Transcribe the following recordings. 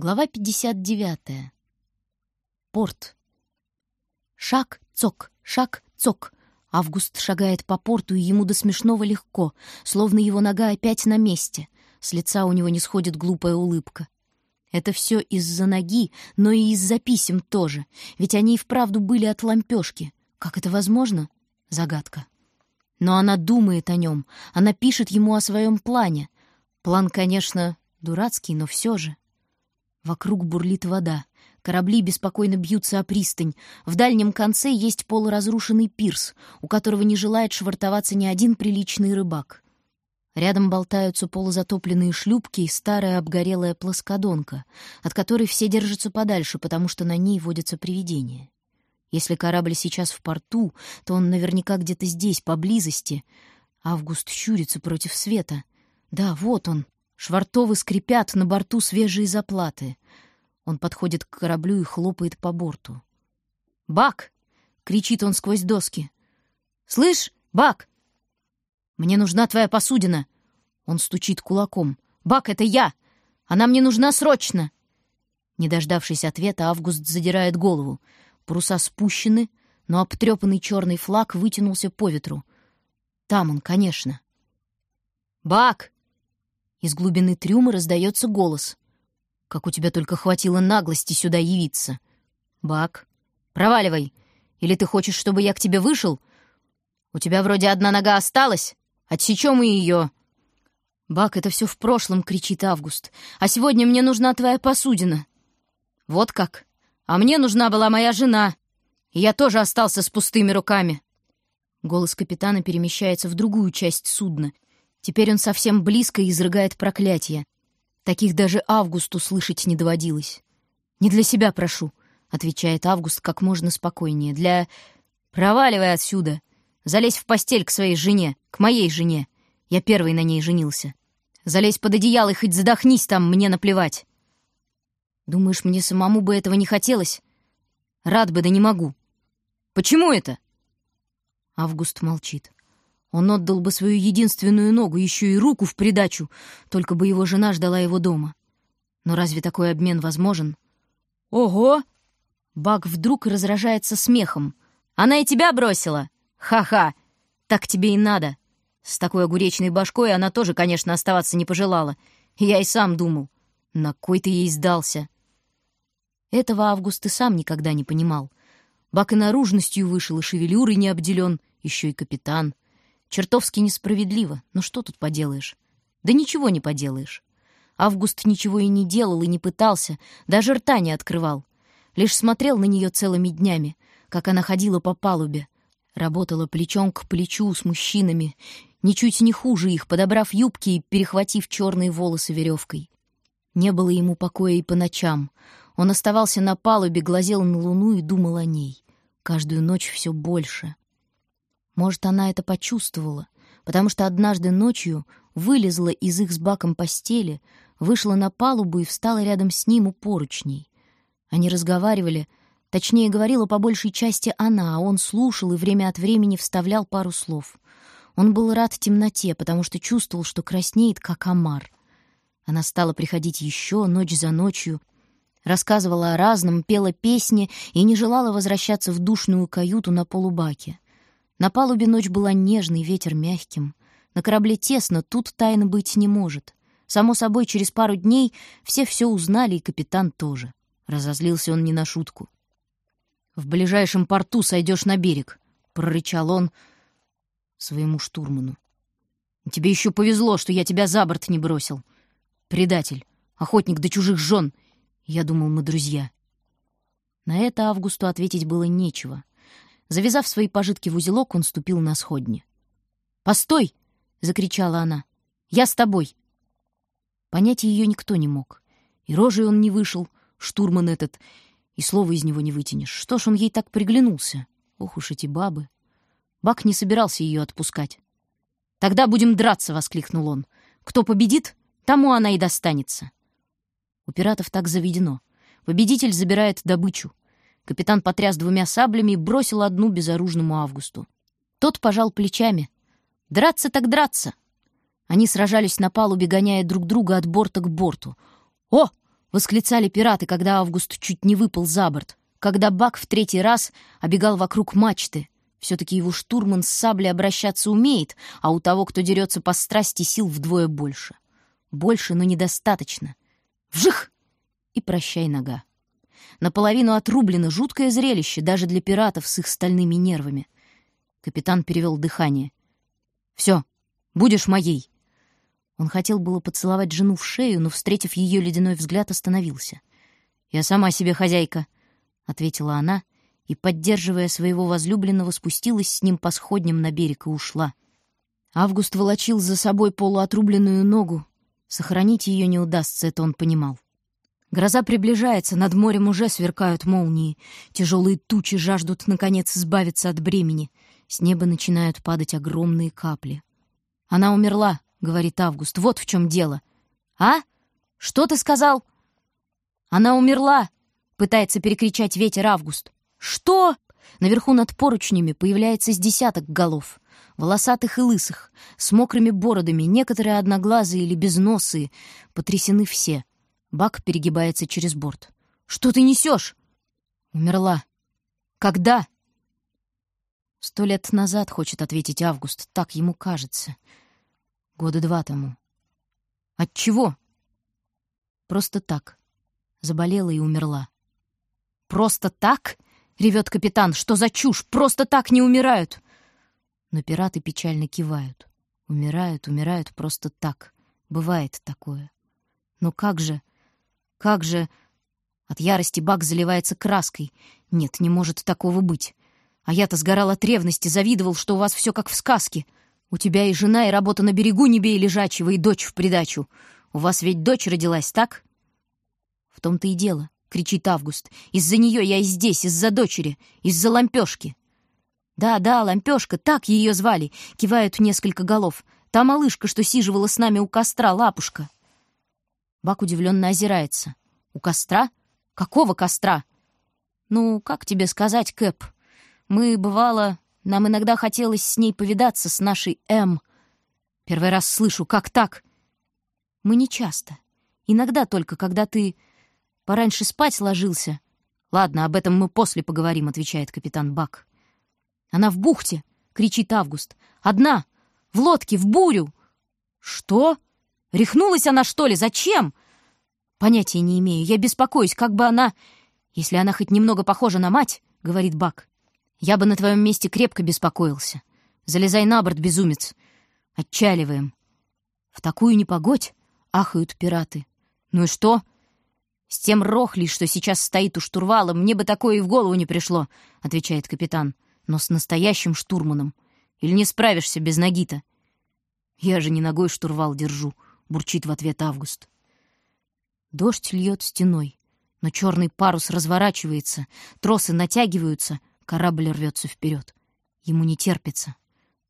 Глава 59. Порт. Шаг, цок, шаг, цок. Август шагает по порту, и ему до смешного легко, словно его нога опять на месте. С лица у него не сходит глупая улыбка. Это все из-за ноги, но и из-за писем тоже, ведь они и вправду были от лампешки. Как это возможно? Загадка. Но она думает о нем, она пишет ему о своем плане. План, конечно, дурацкий, но все же. Вокруг бурлит вода. Корабли беспокойно бьются о пристань. В дальнем конце есть полуразрушенный пирс, у которого не желает швартоваться ни один приличный рыбак. Рядом болтаются полузатопленные шлюпки и старая обгорелая плоскодонка, от которой все держатся подальше, потому что на ней водятся привидения. Если корабль сейчас в порту, то он наверняка где-то здесь, поблизости. Август щурится против света. Да, вот он, Швартовы скрипят, на борту свежие заплаты. Он подходит к кораблю и хлопает по борту. «Бак!» — кричит он сквозь доски. «Слышь, Бак! Мне нужна твоя посудина!» Он стучит кулаком. «Бак, это я! Она мне нужна срочно!» Не дождавшись ответа, Август задирает голову. Паруса спущены, но обтрепанный черный флаг вытянулся по ветру. Там он, конечно. «Бак!» Из глубины трюма раздается голос. «Как у тебя только хватило наглости сюда явиться!» «Бак, проваливай! Или ты хочешь, чтобы я к тебе вышел? У тебя вроде одна нога осталась. Отсечем и ее!» «Бак, это все в прошлом!» — кричит Август. «А сегодня мне нужна твоя посудина!» «Вот как! А мне нужна была моя жена! И я тоже остался с пустыми руками!» Голос капитана перемещается в другую часть судна — Теперь он совсем близко и изрыгает проклятие. Таких даже Августу слышать не доводилось. «Не для себя прошу», — отвечает Август как можно спокойнее. «Для... Проваливай отсюда. Залезь в постель к своей жене, к моей жене. Я первый на ней женился. Залезь под одеяло и хоть задохнись там, мне наплевать». «Думаешь, мне самому бы этого не хотелось? Рад бы, да не могу». «Почему это?» Август молчит. Он отдал бы свою единственную ногу, еще и руку в придачу, только бы его жена ждала его дома. Но разве такой обмен возможен? «Ого!» Бак вдруг разражается смехом. «Она и тебя бросила! Ха-ха! Так тебе и надо!» С такой огуречной башкой она тоже, конечно, оставаться не пожелала. Я и сам думал. На кой ты ей сдался? Этого Август и сам никогда не понимал. Бак и наружностью вышел, и шевелюрой не обделен, еще и капитан — Чертовски несправедливо, но что тут поделаешь? Да ничего не поделаешь. Август ничего и не делал, и не пытался, даже рта не открывал. Лишь смотрел на нее целыми днями, как она ходила по палубе, работала плечом к плечу с мужчинами, ничуть не хуже их, подобрав юбки и перехватив черные волосы веревкой. Не было ему покоя и по ночам. Он оставался на палубе, глазел на луну и думал о ней. Каждую ночь все больше. Может, она это почувствовала, потому что однажды ночью вылезла из их с Баком постели, вышла на палубу и встала рядом с ним у поручней. Они разговаривали, точнее, говорила по большей части она, а он слушал и время от времени вставлял пару слов. Он был рад темноте, потому что чувствовал, что краснеет, как омар. Она стала приходить еще ночь за ночью, рассказывала о разном, пела песни и не желала возвращаться в душную каюту на полубаке. На палубе ночь была нежной, ветер мягким. На корабле тесно, тут тайны быть не может. Само собой, через пару дней все все узнали, и капитан тоже. Разозлился он не на шутку. «В ближайшем порту сойдешь на берег», — прорычал он своему штурману. «Тебе еще повезло, что я тебя за борт не бросил. Предатель, охотник до чужих жен. Я думал, мы друзья». На это Августу ответить было нечего. Завязав свои пожитки в узелок, он ступил на сходни. «Постой!» — закричала она. «Я с тобой!» Понять ее никто не мог. И рожей он не вышел, штурман этот, и слова из него не вытянешь. Что ж он ей так приглянулся? Ох уж эти бабы. Бак не собирался ее отпускать. «Тогда будем драться!» — воскликнул он. «Кто победит, тому она и достанется». У пиратов так заведено. Победитель забирает добычу. Капитан потряс двумя саблями и бросил одну безоружному Августу. Тот пожал плечами. «Драться так драться!» Они сражались на палубе, гоняя друг друга от борта к борту. «О!» — восклицали пираты, когда Август чуть не выпал за борт, когда Бак в третий раз обегал вокруг мачты. Все-таки его штурман с саблей обращаться умеет, а у того, кто дерется по страсти, сил вдвое больше. Больше, но недостаточно. Вжих! И прощай нога. Наполовину отрублено жуткое зрелище даже для пиратов с их стальными нервами. Капитан перевел дыхание. «Все, будешь моей!» Он хотел было поцеловать жену в шею, но, встретив ее ледяной взгляд, остановился. «Я сама себе хозяйка», — ответила она, и, поддерживая своего возлюбленного, спустилась с ним по сходням на берег и ушла. Август волочил за собой полуотрубленную ногу. Сохранить ее не удастся, это он понимал. Гроза приближается, над морем уже сверкают молнии. Тяжелые тучи жаждут, наконец, избавиться от бремени. С неба начинают падать огромные капли. «Она умерла», — говорит Август, — «вот в чем дело». «А? Что ты сказал?» «Она умерла», — пытается перекричать ветер Август. «Что?» Наверху над поручнями появляется с десяток голов. Волосатых и лысых, с мокрыми бородами, некоторые одноглазые или безносые. Потрясены все. Бак перегибается через борт. «Что ты несешь?» «Умерла». «Когда?» «Сто лет назад», — хочет ответить Август. Так ему кажется. Года два тому. «От чего?» «Просто так. Заболела и умерла». «Просто так?» — ревет капитан. «Что за чушь? Просто так не умирают!» Но пираты печально кивают. Умирают, умирают просто так. Бывает такое. Но как же... Как же... От ярости Бак заливается краской. Нет, не может такого быть. А я-то сгорал от ревности, завидовал, что у вас все как в сказке. У тебя и жена, и работа на берегу не бей лежачего, и дочь в придачу. У вас ведь дочь родилась, так? В том-то и дело, — кричит Август. Из-за нее я и здесь, из-за дочери, из-за лампешки. Да, да, лампешка, так ее звали, кивают несколько голов. Та малышка, что сиживала с нами у костра, лапушка. Бак удивленно озирается. «У костра? Какого костра?» «Ну, как тебе сказать, Кэп? Мы, бывало, нам иногда хотелось с ней повидаться, с нашей М. Первый раз слышу, как так?» «Мы не часто. Иногда только, когда ты пораньше спать ложился». «Ладно, об этом мы после поговорим», — отвечает капитан Бак. «Она в бухте!» — кричит Август. «Одна! В лодке, в бурю!» «Что?» Рехнулась она, что ли? Зачем? Понятия не имею. Я беспокоюсь, как бы она... Если она хоть немного похожа на мать, — говорит Бак, — я бы на твоем месте крепко беспокоился. Залезай на борт, безумец. Отчаливаем. В такую непогодь ахают пираты. Ну и что? С тем рохли, что сейчас стоит у штурвала, мне бы такое и в голову не пришло, — отвечает капитан. Но с настоящим штурманом. Или не справишься без ноги-то? Я же не ногой штурвал держу, —— бурчит в ответ Август. Дождь льет стеной, но черный парус разворачивается, тросы натягиваются, корабль рвется вперед. Ему не терпится.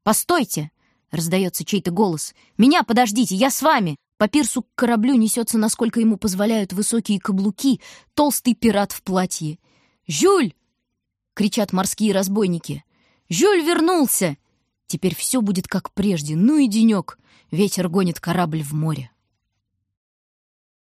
«Постойте!» — раздается чей-то голос. «Меня подождите, я с вами!» По пирсу к кораблю несется, насколько ему позволяют высокие каблуки, толстый пират в платье. «Жюль!» — кричат морские разбойники. «Жюль вернулся!» Теперь все будет как прежде, ну и денек. Ветер гонит корабль в море.